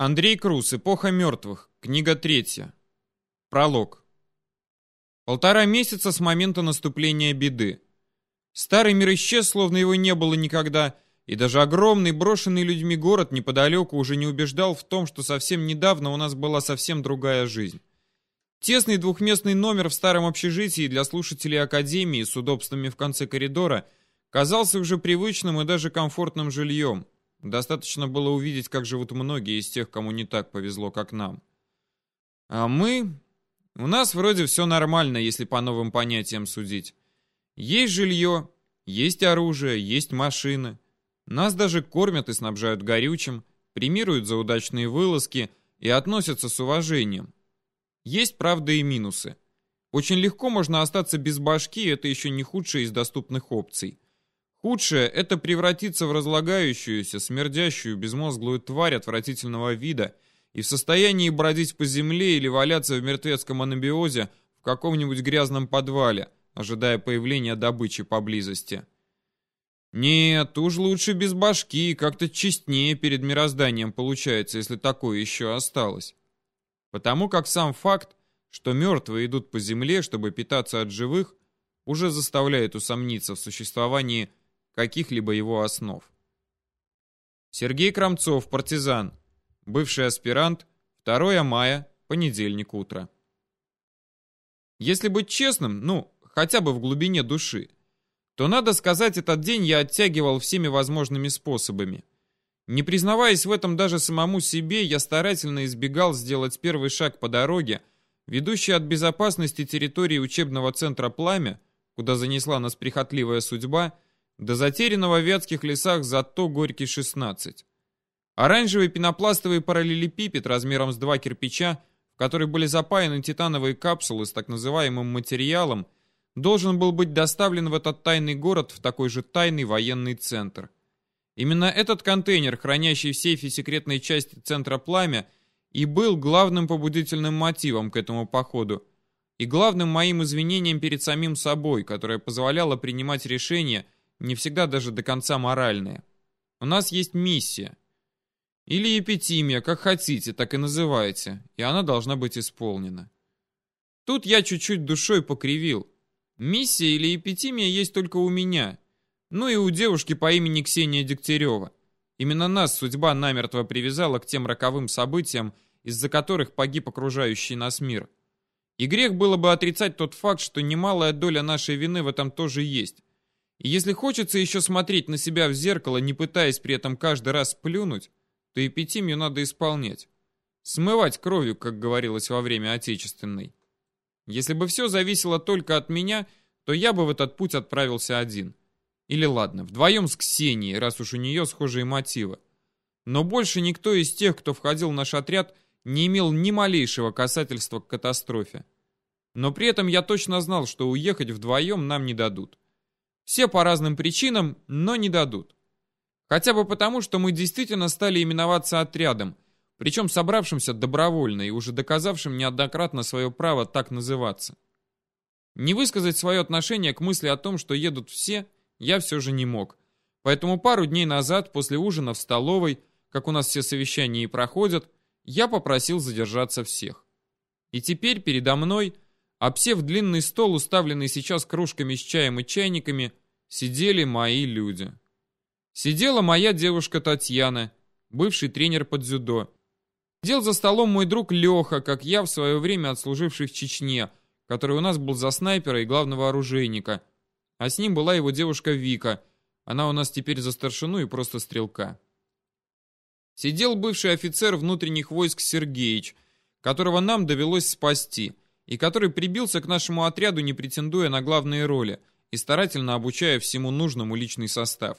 Андрей Крус. Эпоха мертвых. Книга третья. Пролог. Полтора месяца с момента наступления беды. Старый мир исчез, словно его не было никогда, и даже огромный брошенный людьми город неподалеку уже не убеждал в том, что совсем недавно у нас была совсем другая жизнь. Тесный двухместный номер в старом общежитии для слушателей Академии с удобствами в конце коридора казался уже привычным и даже комфортным жильем – Достаточно было увидеть, как живут многие из тех, кому не так повезло, как нам. А мы... У нас вроде все нормально, если по новым понятиям судить. Есть жилье, есть оружие, есть машины. Нас даже кормят и снабжают горючим, премируют за удачные вылазки и относятся с уважением. Есть, правда, и минусы. Очень легко можно остаться без башки, это еще не худшая из доступных опций. Худшее — это превратиться в разлагающуюся, смердящую, безмозглую тварь отвратительного вида и в состоянии бродить по земле или валяться в мертвецком анабиозе в каком-нибудь грязном подвале, ожидая появления добычи поблизости. Нет, уж лучше без башки, как-то честнее перед мирозданием получается, если такое еще осталось. Потому как сам факт, что мертвые идут по земле, чтобы питаться от живых, уже заставляет усомниться в существовании каких-либо его основ. Сергей Крамцов, партизан, бывший аспирант, 2 мая, понедельник утро. Если быть честным, ну, хотя бы в глубине души, то, надо сказать, этот день я оттягивал всеми возможными способами. Не признаваясь в этом даже самому себе, я старательно избегал сделать первый шаг по дороге, ведущей от безопасности территории учебного центра «Пламя», куда занесла нас прихотливая судьба, до затерянного в вятских лесах зато Горький 16. Оранжевый пенопластовый параллелепипед размером с два кирпича, в который были запаяны титановые капсулы с так называемым материалом, должен был быть доставлен в этот тайный город в такой же тайный военный центр. Именно этот контейнер, хранящий в сейфе секретной части центра пламя, и был главным побудительным мотивом к этому походу, и главным моим извинением перед самим собой, которое позволяло принимать решения, не всегда даже до конца моральные. У нас есть миссия. Или эпитимия, как хотите, так и называйте, и она должна быть исполнена. Тут я чуть-чуть душой покривил. Миссия или эпитимия есть только у меня. Ну и у девушки по имени Ксения Дегтярева. Именно нас судьба намертво привязала к тем роковым событиям, из-за которых погиб окружающий нас мир. И грех было бы отрицать тот факт, что немалая доля нашей вины в этом тоже есть. И если хочется еще смотреть на себя в зеркало, не пытаясь при этом каждый раз плюнуть, то эпитимию надо исполнять. Смывать кровью, как говорилось во время Отечественной. Если бы все зависело только от меня, то я бы в этот путь отправился один. Или ладно, вдвоем с Ксенией, раз уж у нее схожие мотивы. Но больше никто из тех, кто входил в наш отряд, не имел ни малейшего касательства к катастрофе. Но при этом я точно знал, что уехать вдвоем нам не дадут. Все по разным причинам, но не дадут. Хотя бы потому, что мы действительно стали именоваться отрядом, причем собравшимся добровольно и уже доказавшим неоднократно свое право так называться. Не высказать свое отношение к мысли о том, что едут все, я все же не мог. Поэтому пару дней назад, после ужина в столовой, как у нас все совещания и проходят, я попросил задержаться всех. И теперь передо мной Обсев длинный стол, уставленный сейчас кружками с чаем и чайниками, сидели мои люди. Сидела моя девушка Татьяна, бывший тренер по дзюдо. Сидел за столом мой друг Леха, как я в свое время отслуживший в Чечне, который у нас был за снайпера и главного оружейника. А с ним была его девушка Вика. Она у нас теперь за старшину и просто стрелка. Сидел бывший офицер внутренних войск Сергеич, которого нам довелось спасти – и который прибился к нашему отряду, не претендуя на главные роли и старательно обучая всему нужному личный состав.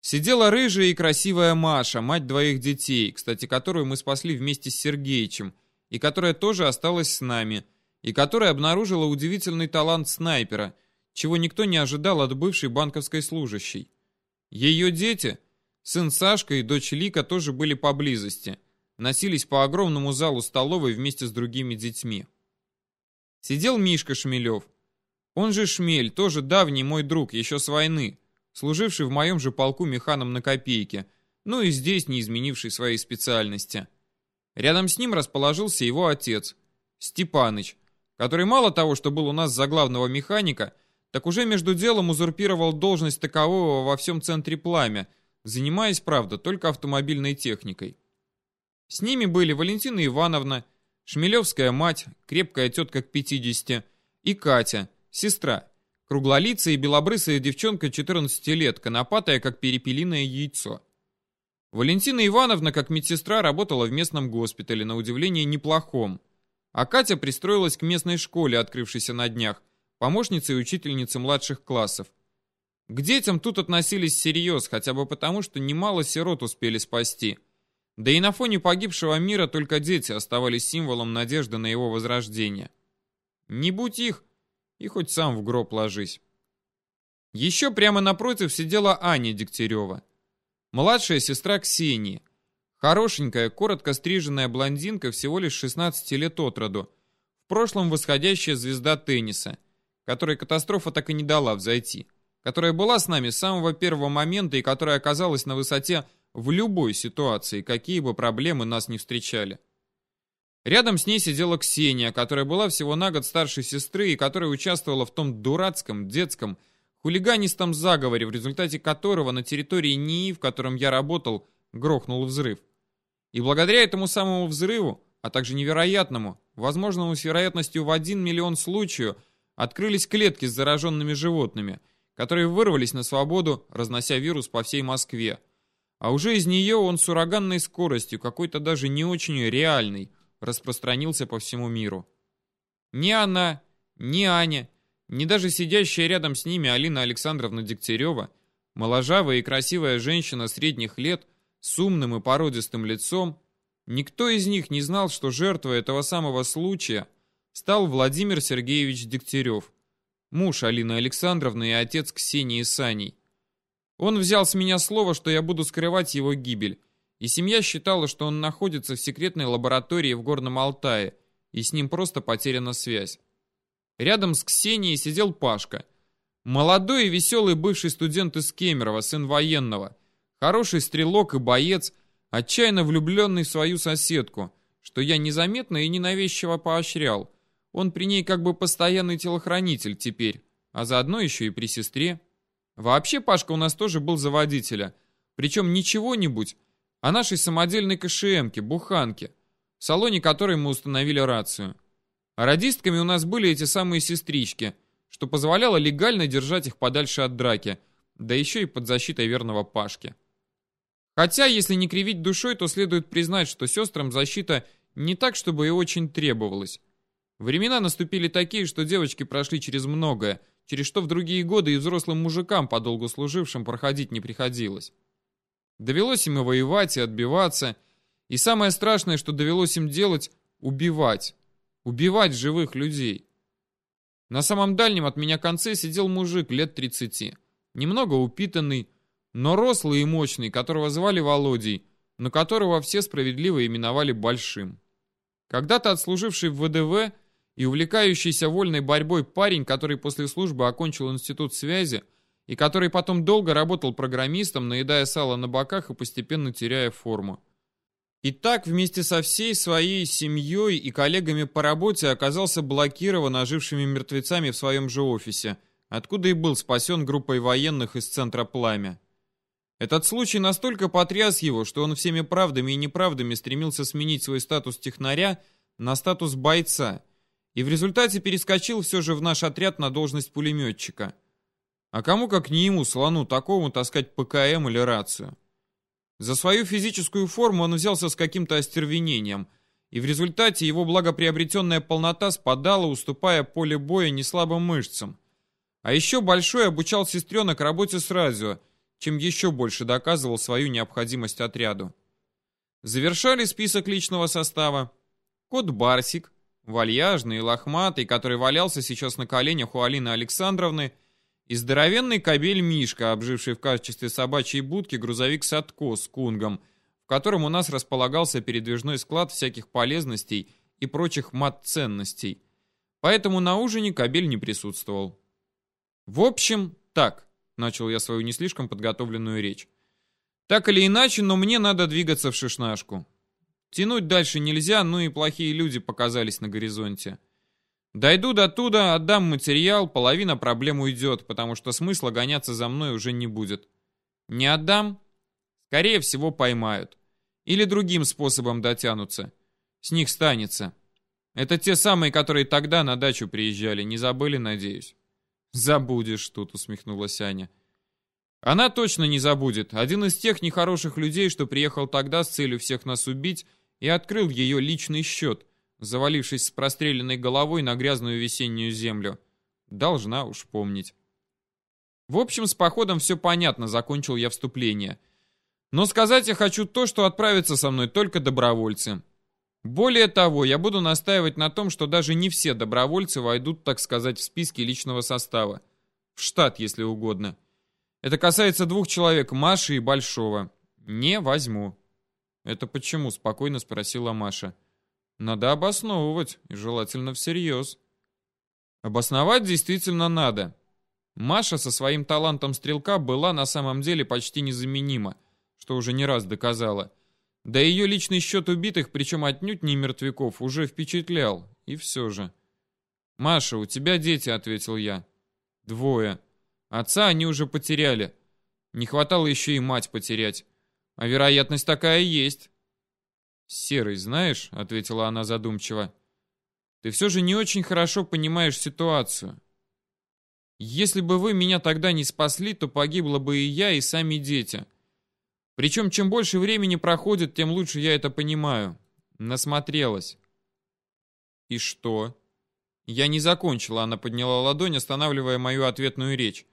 Сидела рыжая и красивая Маша, мать двоих детей, кстати, которую мы спасли вместе с Сергеичем, и которая тоже осталась с нами, и которая обнаружила удивительный талант снайпера, чего никто не ожидал от бывшей банковской служащей. Ее дети, сын Сашка и дочь Лика тоже были поблизости, носились по огромному залу столовой вместе с другими детьми. Сидел Мишка Шмелев. Он же Шмель, тоже давний мой друг, еще с войны, служивший в моем же полку механом на копейке, ну и здесь не изменивший своей специальности. Рядом с ним расположился его отец, Степаныч, который мало того, что был у нас за главного механика, так уже между делом узурпировал должность такового во всем центре пламя, занимаясь, правда, только автомобильной техникой. С ними были Валентина Ивановна, Шмелевская мать, крепкая тетка к 50, и Катя, сестра, круглолицая и белобрысая девчонка 14 лет, конопатая, как перепелиное яйцо. Валентина Ивановна, как медсестра, работала в местном госпитале, на удивление неплохом. А Катя пристроилась к местной школе, открывшейся на днях, помощницей учительницы младших классов. К детям тут относились всерьез, хотя бы потому, что немало сирот успели спасти. Да и на фоне погибшего мира только дети оставались символом надежды на его возрождение. Не будь их, и хоть сам в гроб ложись. Еще прямо напротив сидела Аня Дегтярева. Младшая сестра Ксении. Хорошенькая, коротко стриженная блондинка всего лишь 16 лет от роду. В прошлом восходящая звезда тенниса – которой катастрофа так и не дала взойти, которая была с нами с самого первого момента и которая оказалась на высоте в любой ситуации, какие бы проблемы нас не встречали. Рядом с ней сидела Ксения, которая была всего на год старше сестры и которая участвовала в том дурацком, детском, хулиганистом заговоре, в результате которого на территории НИИ, в котором я работал, грохнул взрыв. И благодаря этому самому взрыву, а также невероятному, возможному с вероятностью в один миллион случаев, открылись клетки с зараженными животными, которые вырвались на свободу, разнося вирус по всей Москве. А уже из нее он с ураганной скоростью, какой-то даже не очень реальный, распространился по всему миру. Ни она, ни Аня, ни даже сидящая рядом с ними Алина Александровна Дегтярева, моложавая и красивая женщина средних лет с умным и породистым лицом, никто из них не знал, что жертва этого самого случая – стал Владимир Сергеевич Дегтярев, муж Алины Александровны и отец Ксении Саней. Он взял с меня слово, что я буду скрывать его гибель, и семья считала, что он находится в секретной лаборатории в Горном Алтае, и с ним просто потеряна связь. Рядом с Ксенией сидел Пашка, молодой и веселый бывший студент из Кемерово, сын военного, хороший стрелок и боец, отчаянно влюбленный в свою соседку, что я незаметно и ненавязчиво поощрял – он при ней как бы постоянный телохранитель теперь, а заодно еще и при сестре. Вообще Пашка у нас тоже был за водителя. Причем не чего-нибудь, а нашей самодельной КШМки, буханки, в салоне которой мы установили рацию. А радистками у нас были эти самые сестрички, что позволяло легально держать их подальше от драки, да еще и под защитой верного Пашки. Хотя, если не кривить душой, то следует признать, что сестрам защита не так, чтобы и очень требовалась. Времена наступили такие, что девочки прошли через многое, через что в другие годы и взрослым мужикам, подолгу служившим, проходить не приходилось. Довелось им и воевать, и отбиваться. И самое страшное, что довелось им делать — убивать. Убивать живых людей. На самом дальнем от меня конце сидел мужик лет 30. Немного упитанный, но рослый и мощный, которого звали Володей, но которого все справедливо именовали Большим. Когда-то отслуживший в ВДВ — и увлекающийся вольной борьбой парень, который после службы окончил институт связи и который потом долго работал программистом, наедая сало на боках и постепенно теряя форму. И так вместе со всей своей семьей и коллегами по работе оказался блокирован ожившими мертвецами в своем же офисе, откуда и был спасен группой военных из центра «Пламя». Этот случай настолько потряс его, что он всеми правдами и неправдами стремился сменить свой статус технаря на статус бойца – и в результате перескочил все же в наш отряд на должность пулеметчика. А кому как не ему, слону такому, таскать ПКМ или рацию? За свою физическую форму он взялся с каким-то остервенением, и в результате его благоприобретенная полнота спадала, уступая поле боя неслабым мышцам. А еще Большой обучал сестренок работе с радио, чем еще больше доказывал свою необходимость отряду. Завершали список личного состава кот Барсик, вальяжный и лохматый, который валялся сейчас на коленях у Алины Александровны, и здоровенный кобель Мишка, обживший в качестве собачьей будки грузовик Садко с кунгом, в котором у нас располагался передвижной склад всяких полезностей и прочих мат-ценностей. Поэтому на ужине кобель не присутствовал. В общем, так, начал я свою не слишком подготовленную речь. Так или иначе, но мне надо двигаться в шишнашку. Тянуть дальше нельзя, ну и плохие люди показались на горизонте. Дойду до туда, отдам материал, половина проблем уйдет, потому что смысла гоняться за мной уже не будет. Не отдам? Скорее всего, поймают. Или другим способом дотянутся. С них станется. Это те самые, которые тогда на дачу приезжали. Не забыли, надеюсь? Забудешь тут, усмехнулась Аня. Она точно не забудет. Один из тех нехороших людей, что приехал тогда с целью всех нас убить и открыл ее личный счет, завалившись с простреленной головой на грязную весеннюю землю. Должна уж помнить. В общем, с походом все понятно, закончил я вступление. Но сказать я хочу то, что отправятся со мной только добровольцы. Более того, я буду настаивать на том, что даже не все добровольцы войдут, так сказать, в списки личного состава. В штат, если угодно. Это касается двух человек, Маши и Большого. Не возьму. Это почему? Спокойно спросила Маша. Надо обосновывать, и желательно всерьез. Обосновать действительно надо. Маша со своим талантом стрелка была на самом деле почти незаменима, что уже не раз доказала. Да ее личный счет убитых, причем отнюдь не мертвяков, уже впечатлял. И все же. «Маша, у тебя дети», — ответил я. «Двое. Отца они уже потеряли. Не хватало еще и мать потерять. А вероятность такая есть. «Серый, знаешь», — ответила она задумчиво, — «ты все же не очень хорошо понимаешь ситуацию. Если бы вы меня тогда не спасли, то погибла бы и я, и сами дети. Причем, чем больше времени проходит, тем лучше я это понимаю. Насмотрелась». «И что?» Я не закончила, она подняла ладонь, останавливая мою ответную речь.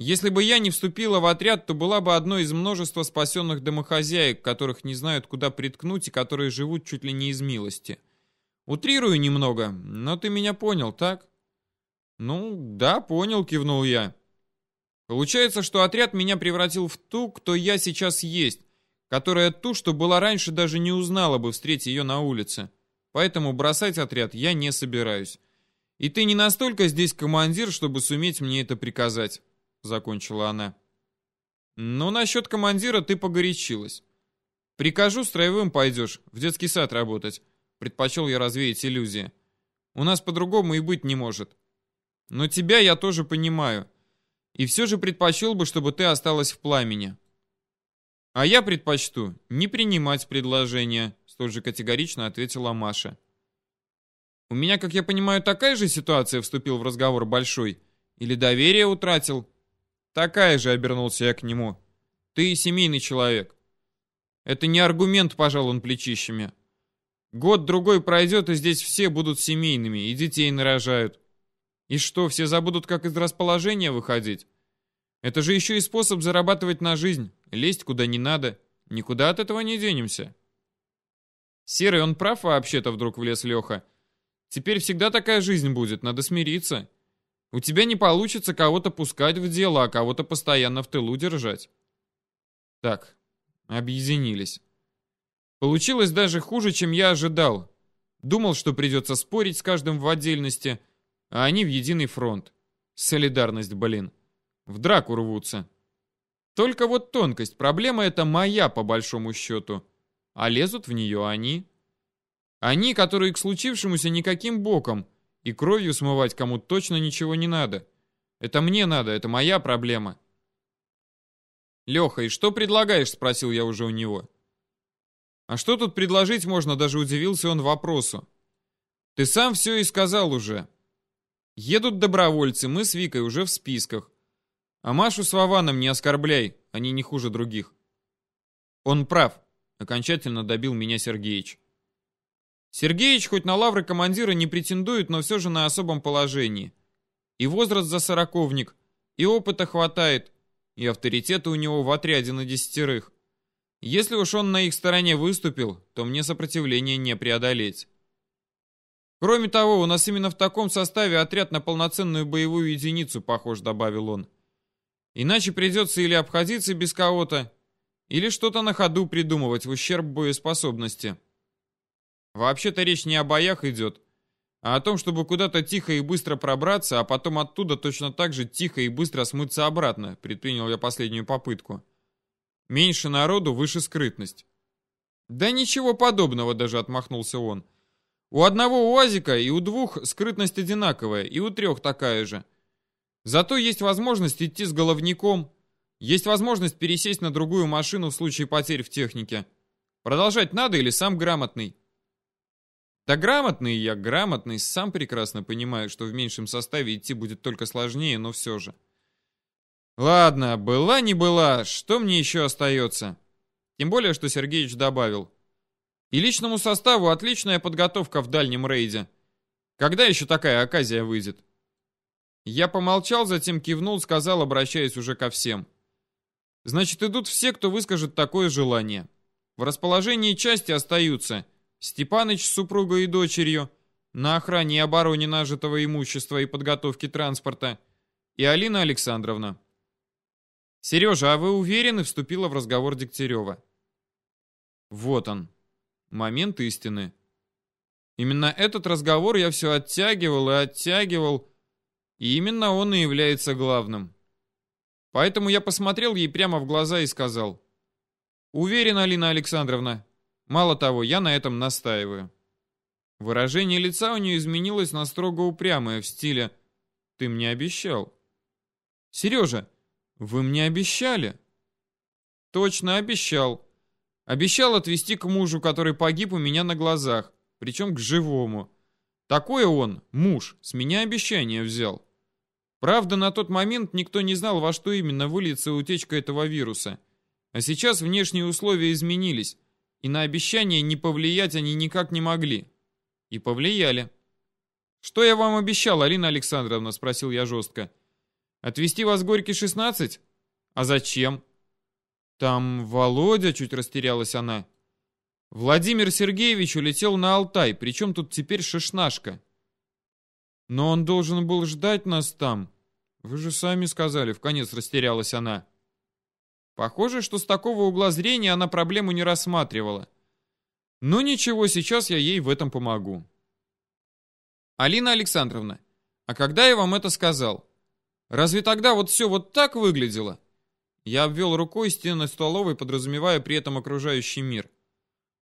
Если бы я не вступила в отряд, то была бы одной из множества спасенных домохозяек, которых не знают, куда приткнуть и которые живут чуть ли не из милости. Утрирую немного, но ты меня понял, так? Ну, да, понял, кивнул я. Получается, что отряд меня превратил в ту, кто я сейчас есть, которая ту, что была раньше, даже не узнала бы, встретить ее на улице. Поэтому бросать отряд я не собираюсь. И ты не настолько здесь командир, чтобы суметь мне это приказать. — закончила она. «Ну, насчет командира ты погорячилась. Прикажу, строевым пойдешь, в детский сад работать. Предпочел я развеять иллюзии. У нас по-другому и быть не может. Но тебя я тоже понимаю. И все же предпочел бы, чтобы ты осталась в пламени. А я предпочту не принимать предложение, столь же категорично ответила Маша. У меня, как я понимаю, такая же ситуация, вступил в разговор Большой. Или доверие утратил? Такая же, обернулся я к нему. Ты семейный человек. Это не аргумент, пожал он плечищами. Год-другой пройдет, и здесь все будут семейными, и детей нарожают. И что, все забудут, как из расположения выходить? Это же еще и способ зарабатывать на жизнь, лезть куда не надо. Никуда от этого не денемся. Серый, он прав вообще-то, вдруг влез Леха. Теперь всегда такая жизнь будет, надо смириться. У тебя не получится кого-то пускать в дело, а кого-то постоянно в тылу держать. Так, объединились. Получилось даже хуже, чем я ожидал. Думал, что придется спорить с каждым в отдельности, а они в единый фронт. Солидарность, блин. В драку рвутся. Только вот тонкость. Проблема эта моя, по большому счету. А лезут в нее они. Они, которые к случившемуся никаким боком, и кровью смывать кому точно ничего не надо. Это мне надо, это моя проблема. Леха, и что предлагаешь? Спросил я уже у него. А что тут предложить можно, даже удивился он вопросу. Ты сам все и сказал уже. Едут добровольцы, мы с Викой уже в списках. А Машу с Вованом не оскорбляй, они не хуже других. Он прав, окончательно добил меня Сергеич. Сергеич хоть на лавры командира не претендует, но все же на особом положении. И возраст за сороковник, и опыта хватает, и авторитета у него в отряде на десятерых. Если уж он на их стороне выступил, то мне сопротивление не преодолеть. Кроме того, у нас именно в таком составе отряд на полноценную боевую единицу похож, добавил он. Иначе придется или обходиться без кого-то, или что-то на ходу придумывать в ущерб боеспособности. Вообще-то речь не о боях идет, а о том, чтобы куда-то тихо и быстро пробраться, а потом оттуда точно так же тихо и быстро смыться обратно, предпринял я последнюю попытку. Меньше народу, выше скрытность. Да ничего подобного даже отмахнулся он. У одного УАЗика и у двух скрытность одинаковая, и у трех такая же. Зато есть возможность идти с головником, есть возможность пересесть на другую машину в случае потерь в технике. Продолжать надо или сам грамотный? Да грамотный я, грамотный, сам прекрасно понимаю, что в меньшем составе идти будет только сложнее, но все же. Ладно, была не была, что мне еще остается? Тем более, что Сергеич добавил. И личному составу отличная подготовка в дальнем рейде. Когда еще такая оказия выйдет? Я помолчал, затем кивнул, сказал, обращаясь уже ко всем. Значит, идут все, кто выскажет такое желание. В расположении части остаются Степаныч с супругой и дочерью, на охране и обороне нажитого имущества и подготовке транспорта, и Алина Александровна. «Сережа, а вы уверены?» — вступила в разговор Дегтярева. Вот он, момент истины. Именно этот разговор я все оттягивал и оттягивал, и именно он и является главным. Поэтому я посмотрел ей прямо в глаза и сказал. «Уверен, Алина Александровна. Мало того, я на этом настаиваю». Выражение лица у нее изменилось на строго упрямое, в стиле «Ты мне обещал». «Сережа, вы мне обещали?» «Точно обещал. Обещал отвезти к мужу, который погиб у меня на глазах, причем к живому. Такое он, муж, с меня обещание взял. Правда, на тот момент никто не знал, во что именно выльется утечка этого вируса. А сейчас внешние условия изменились, и на обещание не повлиять они никак не могли. И повлияли. «Что я вам обещал, Алина Александровна?» – спросил я жестко. «Отвезти вас в Горький 16? А зачем?» «Там Володя», – чуть растерялась она. «Владимир Сергеевич улетел на Алтай, причем тут теперь шишнашка». Но он должен был ждать нас там. Вы же сами сказали, в конец растерялась она. Похоже, что с такого угла зрения она проблему не рассматривала. Но ничего, сейчас я ей в этом помогу. Алина Александровна, а когда я вам это сказал? Разве тогда вот все вот так выглядело? Я обвел рукой стены столовой, подразумевая при этом окружающий мир.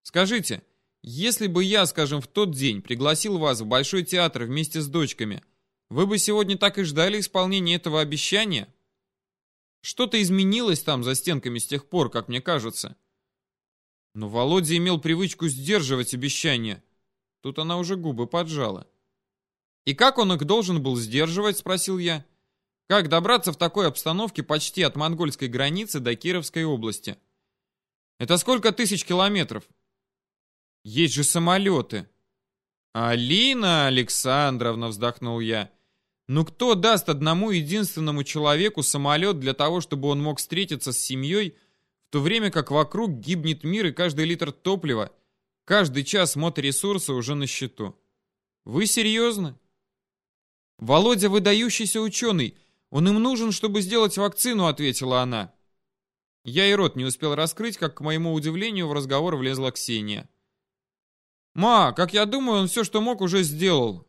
Скажите, если бы я, скажем, в тот день пригласил вас в Большой театр вместе с дочками, вы бы сегодня так и ждали исполнения этого обещания? Что-то изменилось там за стенками с тех пор, как мне кажется. Но Володя имел привычку сдерживать обещания. Тут она уже губы поджала. «И как он их должен был сдерживать?» — спросил я. «Как добраться в такой обстановке почти от монгольской границы до Кировской области?» «Это сколько тысяч километров?» Есть же самолеты. Алина Александровна, вздохнул я. Ну кто даст одному единственному человеку самолет для того, чтобы он мог встретиться с семьей, в то время как вокруг гибнет мир и каждый литр топлива, каждый час моторесурса уже на счету? Вы серьезно? Володя выдающийся ученый. Он им нужен, чтобы сделать вакцину, ответила она. Я и рот не успел раскрыть, как, к моему удивлению, в разговор влезла Ксения. «Ма, как я думаю, он все, что мог, уже сделал».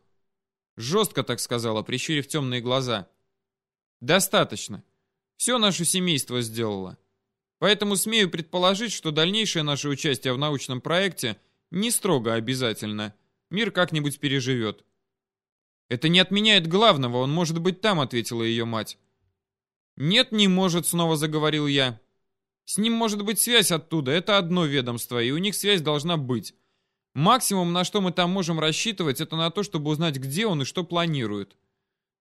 Жестко так сказала, прищурив темные глаза. «Достаточно. Все наше семейство сделало. Поэтому смею предположить, что дальнейшее наше участие в научном проекте не строго обязательно. Мир как-нибудь переживет». «Это не отменяет главного, он может быть там», — ответила ее мать. «Нет, не может», — снова заговорил я. «С ним может быть связь оттуда, это одно ведомство, и у них связь должна быть. Максимум, на что мы там можем рассчитывать, это на то, чтобы узнать, где он и что планирует.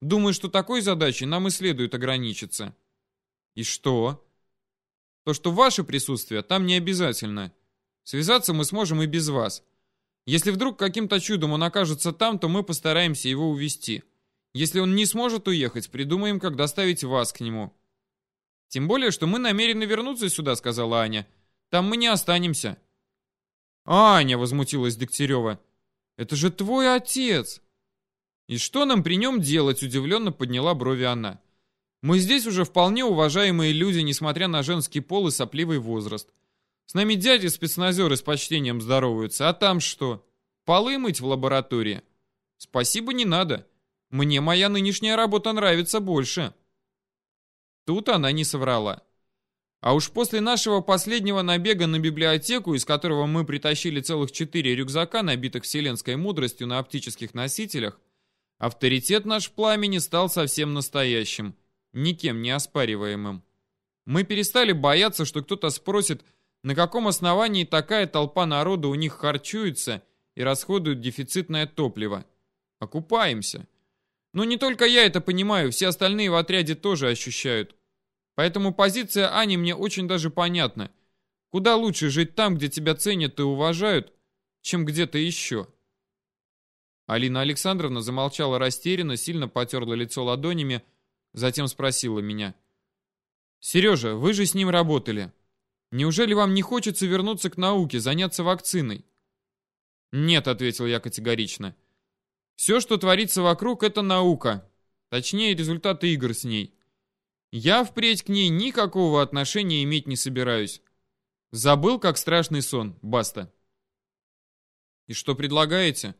Думаю, что такой задачей нам и следует ограничиться. И что? То, что ваше присутствие там не обязательно. Связаться мы сможем и без вас. Если вдруг каким-то чудом он окажется там, то мы постараемся его увести. Если он не сможет уехать, придумаем, как доставить вас к нему. Тем более, что мы намерены вернуться сюда, сказала Аня. Там мы не останемся. «Аня!» — возмутилась Дегтярева. «Это же твой отец!» «И что нам при нем делать?» — удивленно подняла брови она. «Мы здесь уже вполне уважаемые люди, несмотря на женский пол и сопливый возраст. С нами дяди-спецназеры с почтением здороваются, а там что? Полы мыть в лаборатории? Спасибо, не надо. Мне моя нынешняя работа нравится больше». Тут она не соврала. А уж после нашего последнего набега на библиотеку, из которого мы притащили целых четыре рюкзака, набитых вселенской мудростью на оптических носителях, авторитет наш в пламени стал совсем настоящим, никем не оспариваемым. Мы перестали бояться, что кто-то спросит, на каком основании такая толпа народа у них харчуется и расходует дефицитное топливо. Окупаемся. Но не только я это понимаю, все остальные в отряде тоже ощущают. Поэтому позиция Ани мне очень даже понятна. Куда лучше жить там, где тебя ценят и уважают, чем где-то еще. Алина Александровна замолчала растерянно, сильно потерла лицо ладонями, затем спросила меня. «Сережа, вы же с ним работали. Неужели вам не хочется вернуться к науке, заняться вакциной?» «Нет», — ответил я категорично. «Все, что творится вокруг, это наука. Точнее, результаты игр с ней. Я впредь к ней никакого отношения иметь не собираюсь. Забыл, как страшный сон. Баста. И что предлагаете?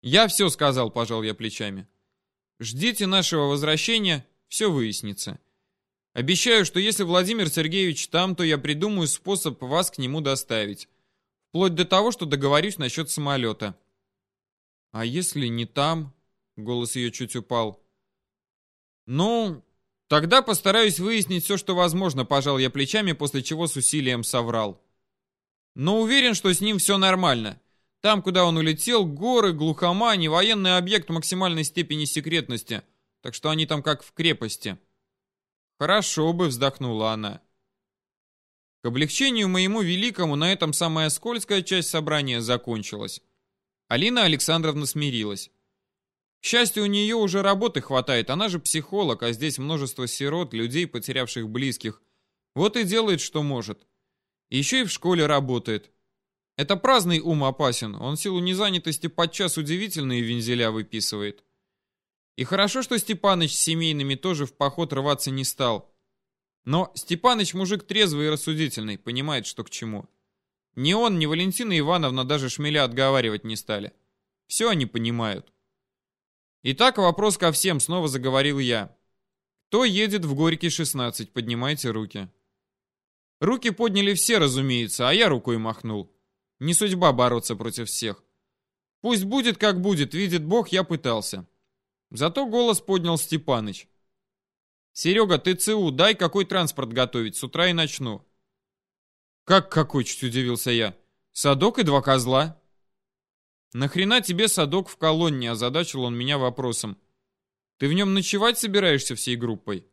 Я все сказал, пожал я плечами. Ждите нашего возвращения, все выяснится. Обещаю, что если Владимир Сергеевич там, то я придумаю способ вас к нему доставить. Вплоть до того, что договорюсь насчет самолета. А если не там? Голос ее чуть упал. Ну, Тогда постараюсь выяснить все, что возможно, пожал я плечами, после чего с усилием соврал. Но уверен, что с ним все нормально. Там, куда он улетел, горы, глухомань военный объект максимальной степени секретности. Так что они там как в крепости. Хорошо бы, вздохнула она. К облегчению моему великому на этом самая скользкая часть собрания закончилась. Алина Александровна смирилась. К счастью, у нее уже работы хватает, она же психолог, а здесь множество сирот, людей, потерявших близких. Вот и делает, что может. Еще и в школе работает. Это праздный ум опасен, он силу незанятости подчас удивительные вензеля выписывает. И хорошо, что Степаныч с семейными тоже в поход рваться не стал. Но Степаныч мужик трезвый и рассудительный, понимает, что к чему. Ни он, ни Валентина Ивановна даже шмеля отговаривать не стали. Все они понимают. Итак, вопрос ко всем, снова заговорил я. Кто едет в Горький 16? Поднимайте руки. Руки подняли все, разумеется, а я рукой махнул. Не судьба бороться против всех. Пусть будет как будет, видит Бог, я пытался. Зато голос поднял Степаныч. «Серега, ты ЦУ, дай какой транспорт готовить, с утра и начну». «Как какой?» — чуть удивился я. «Садок и два козла». «Нахрена тебе садок в колонне?» – озадачил он меня вопросом. «Ты в нем ночевать собираешься всей группой?»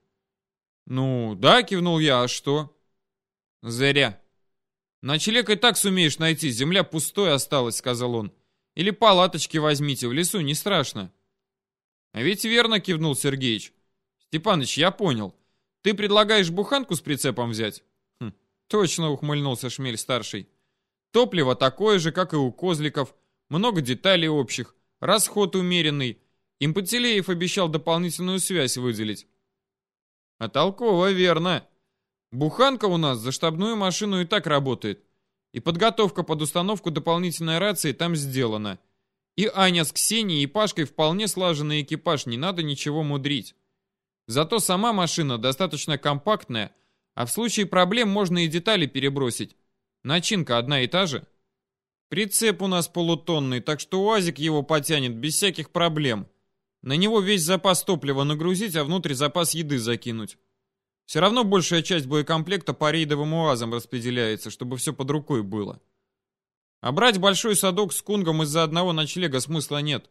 «Ну, да», – кивнул я, – «а что?» «Зря». «Ночлег и так сумеешь найти, земля пустой осталась», – сказал он. «Или палаточки возьмите, в лесу не страшно». «А ведь верно», – кивнул Сергеич. «Степаныч, я понял. Ты предлагаешь буханку с прицепом взять?» хм, «Точно», – ухмыльнулся Шмель-старший. «Топливо такое же, как и у козликов» много деталей общих, расход умеренный. Импотелеев обещал дополнительную связь выделить. А толково, верно. Буханка у нас за штабную машину и так работает. И подготовка под установку дополнительной рации там сделана. И Аня с Ксенией и Пашкой вполне слаженный экипаж, не надо ничего мудрить. Зато сама машина достаточно компактная, а в случае проблем можно и детали перебросить. Начинка одна и та же. Прицеп у нас полутонный, так что УАЗик его потянет без всяких проблем. На него весь запас топлива нагрузить, а внутрь запас еды закинуть. Все равно большая часть боекомплекта по рейдовым УАЗам распределяется, чтобы все под рукой было. А брать большой садок с кунгом из-за одного ночлега смысла нет.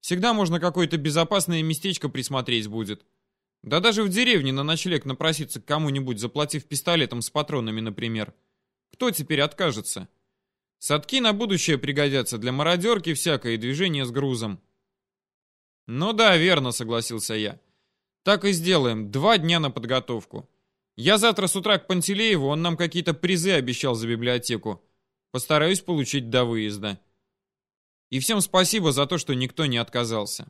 Всегда можно какое-то безопасное местечко присмотреть будет. Да даже в деревне на ночлег напроситься к кому-нибудь, заплатив пистолетом с патронами, например. Кто теперь откажется? Садки на будущее пригодятся для мародерки всякое и движения с грузом. Ну да, верно, согласился я. Так и сделаем. Два дня на подготовку. Я завтра с утра к Пантелееву, он нам какие-то призы обещал за библиотеку. Постараюсь получить до выезда. И всем спасибо за то, что никто не отказался.